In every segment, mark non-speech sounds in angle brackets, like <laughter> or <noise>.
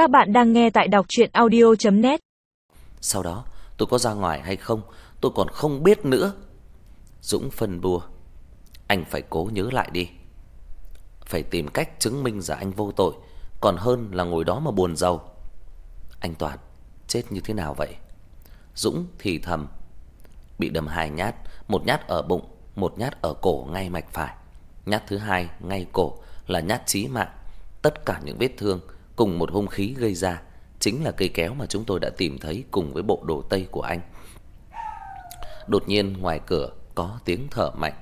Các bạn đang nghe tại đọc chuyện audio.net Sau đó, tôi có ra ngoài hay không, Tôi còn không biết nữa. Dũng phân bua. Anh phải cố nhớ lại đi. Phải tìm cách chứng minh rằng anh vô tội, Còn hơn là ngồi đó mà buồn giàu. Anh Toàn, Chết như thế nào vậy? Dũng thì thầm. Bị đâm hai nhát, Một nhát ở bụng, Một nhát ở cổ ngay mạch phải. Nhát thứ hai ngay cổ là nhát chí mạng. Tất cả những vết thương cùng một hung khí gây ra chính là cây kéo mà chúng tôi đã tìm thấy cùng với bộ đồ tây của anh. Đột nhiên ngoài cửa có tiếng thở mạnh.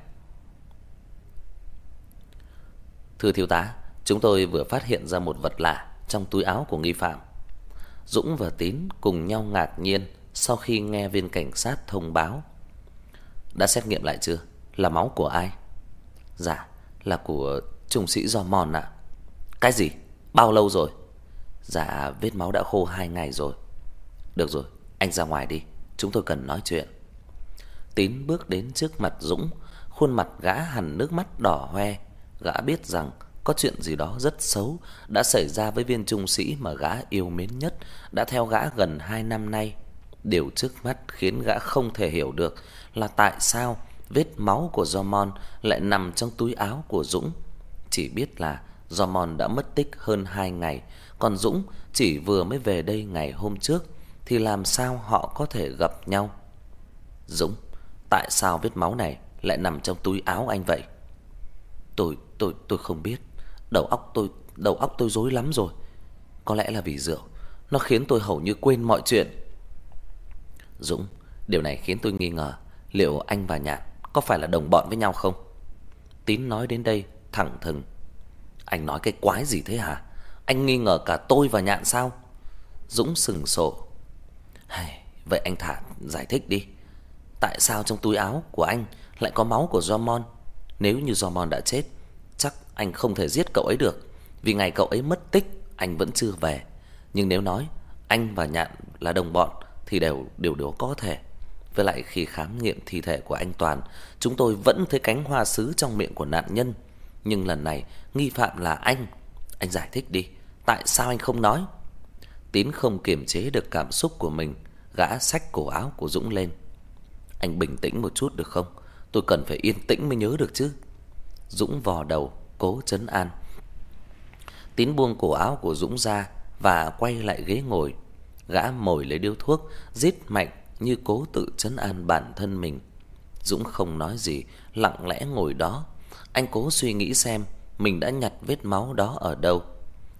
Thưa thiếu tá, chúng tôi vừa phát hiện ra một vật lạ trong túi áo của nghi phạm. Dũng và Tín cùng nhau ngạc nhiên sau khi nghe viên cảnh sát thông báo. Đã xét nghiệm lại chưa? Là máu của ai? Dạ, là của trung sĩ Do Mòn ạ. Cái gì? Bao lâu rồi? Dạ vết máu đã khô 2 ngày rồi. Được rồi anh ra ngoài đi. Chúng tôi cần nói chuyện. Tín bước đến trước mặt Dũng. Khuôn mặt gã hằn nước mắt đỏ hoe. Gã biết rằng có chuyện gì đó rất xấu đã xảy ra với viên trung sĩ mà gã yêu mến nhất, đã theo gã gần 2 năm nay. Điều trước mắt khiến gã không thể hiểu được là tại sao vết máu của Jomon lại nằm trong túi áo của Dũng. Chỉ biết là Jomon đã mất tích hơn 2 ngày, còn Dũng chỉ vừa mới về đây ngày hôm trước thì làm sao họ có thể gặp nhau? Dũng, tại sao vết máu này lại nằm trong túi áo anh vậy? Tôi tôi tôi không biết. Đầu óc tôi đầu óc tôi rối lắm rồi. Có lẽ là vì rượu, nó khiến tôi hầu như quên mọi chuyện. Dũng, điều này khiến tôi nghi ngờ liệu anh và Nhạn có phải là đồng bọn với nhau không? Tín nói đến đây thẳng thừng. Anh nói cái quái gì thế hả? Anh nghi ngờ cả tôi và Nhạn sao? Dũng sừng sộ. Hay, vậy anh Thả giải thích đi. Tại sao trong túi áo của anh lại có máu của Jomon? Nếu như Jomon đã chết, chắc anh không thể giết cậu ấy được, vì ngày cậu ấy mất tích anh vẫn chưa về. Nhưng nếu nói anh và Nhạn là đồng bọn thì đều đều đều có thể. Với lại khi khám nghiệm thi thể của anh Toàn, chúng tôi vẫn thấy cánh hoa sứ trong miệng của nạn nhân. Nhưng lần này nghi phạm là anh. Anh giải thích đi, tại sao anh không nói? Tín không kiềm chế được cảm xúc của mình, gã xách cổ áo của Dũng lên. Anh bình tĩnh một chút được không? Tôi cần phải yên tĩnh mới nhớ được chứ. Dũng vò đầu, cố trấn an. Tín buông cổ áo của Dũng ra và quay lại ghế ngồi. Gã mồi lấy điếu thuốc, rít mạnh như cố tự trấn an bản thân mình. Dũng không nói gì, lặng lẽ ngồi đó. Anh cố suy nghĩ xem mình đã nhặt vết máu đó ở đâu.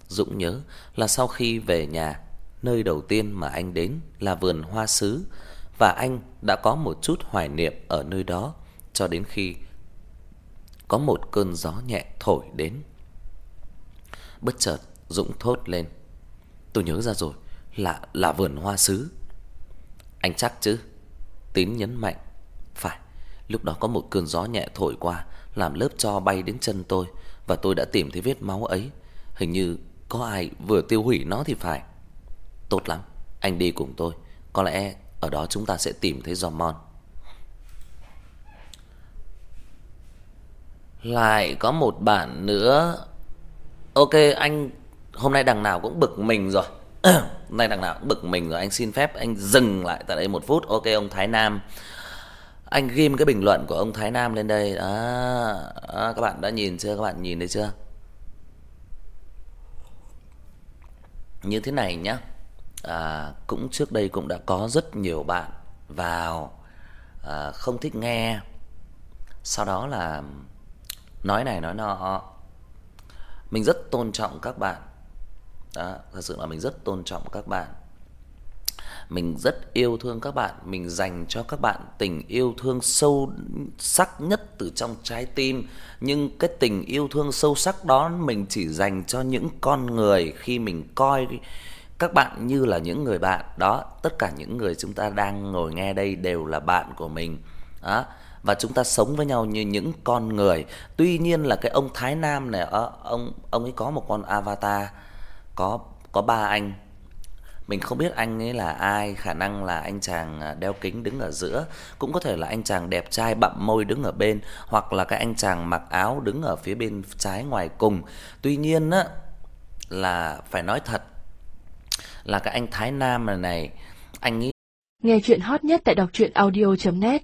Dũng nhớ là sau khi về nhà, nơi đầu tiên mà anh đến là vườn hoa sứ và anh đã có một chút hoài niệm ở nơi đó cho đến khi có một cơn gió nhẹ thổi đến. Bất chợt Dũng thốt lên. Tôi nhớ ra rồi, là là vườn hoa sứ. Anh chắc chứ? Tín nhấn mạnh. Phải, lúc đó có một cơn gió nhẹ thổi qua, làm lớp tro bay đến chân tôi và tôi đã tìm thấy vết máu ấy. Hình như có ai vừa tiêu hủy nó thì phải. Tốt lắm, anh đi cùng tôi, có lẽ ở đó chúng ta sẽ tìm thấy Giòmon. Lại có một bản nữa. Ok, anh hôm nay đằng nào cũng bực mình rồi. <clears throat> hôm nay đằng nào cũng bực mình rồi, anh xin phép anh dừng lại tại đây một phút. Ok ông Thái Nam. Anh ghim cái bình luận của ông Thái Nam lên đây. Đó, đó các bạn đã nhìn chưa? Các bạn nhìn thấy chưa? Như thế này nhá. À cũng trước đây cũng đã có rất nhiều bạn vào à, không thích nghe. Sau đó là nói này nói nọ. Mình rất tôn trọng các bạn. Đó, thật sự là mình rất tôn trọng các bạn. Mình rất yêu thương các bạn, mình dành cho các bạn tình yêu thương sâu sắc nhất từ trong trái tim, nhưng cái tình yêu thương sâu sắc đó mình chỉ dành cho những con người khi mình coi các bạn như là những người bạn. Đó, tất cả những người chúng ta đang ngồi nghe đây đều là bạn của mình. Đó, và chúng ta sống với nhau như những con người. Tuy nhiên là cái ông Thái Nam này ờ, ông ông ấy có một con avatar có có ba anh mình không biết anh ấy là ai, khả năng là anh chàng à, đeo kính đứng ở giữa, cũng có thể là anh chàng đẹp trai bặm môi đứng ở bên hoặc là cái anh chàng mặc áo đứng ở phía bên trái ngoài cùng. Tuy nhiên á là phải nói thật là cái anh Thái Nam này này, anh nghĩ Nghe chuyện hot nhất tại đọc truyện audio net